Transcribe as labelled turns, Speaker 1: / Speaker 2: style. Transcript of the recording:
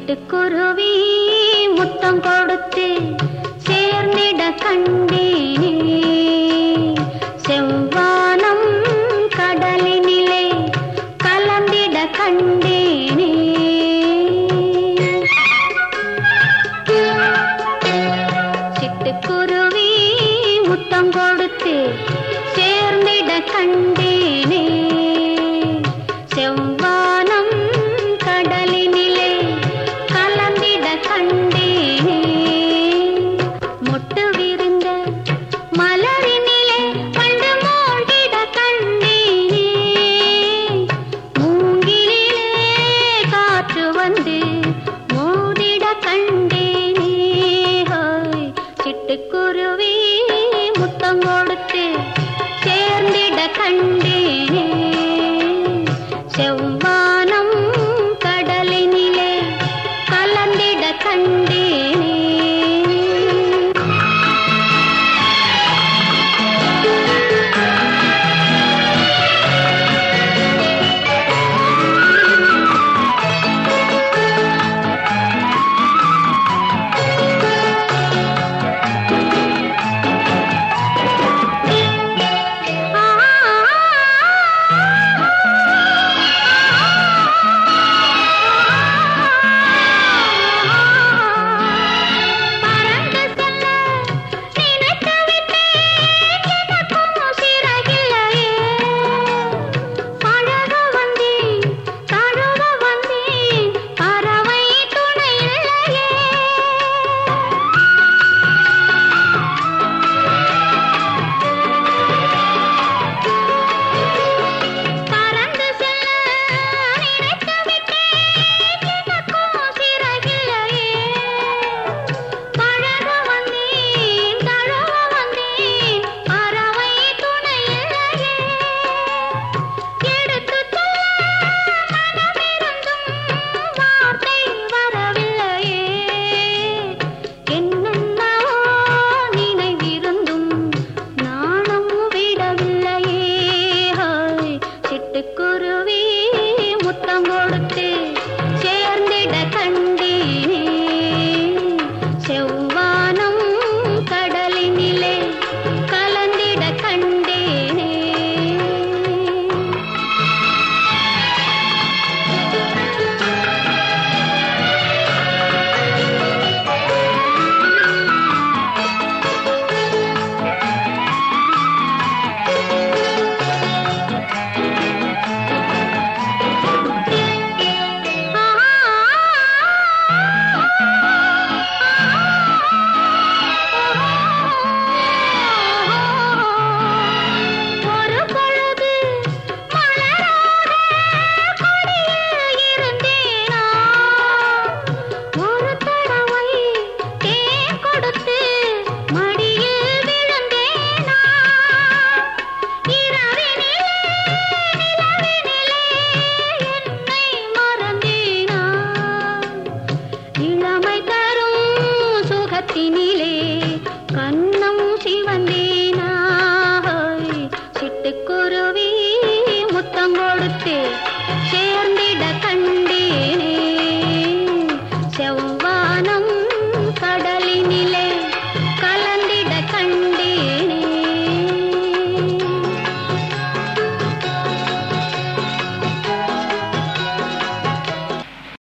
Speaker 1: சிட்டுக்குருவி முத்தம் கொடுத்து சேர்ந்திட கண்டேனே. செவ்வானம் கடலினிலே கலந்திட கண்டேனே. சிட்டுக்குருவி முத்தம் கொடுத்து சேர்ந்திட கண்டேனே. செவ்வானம் 的年龄。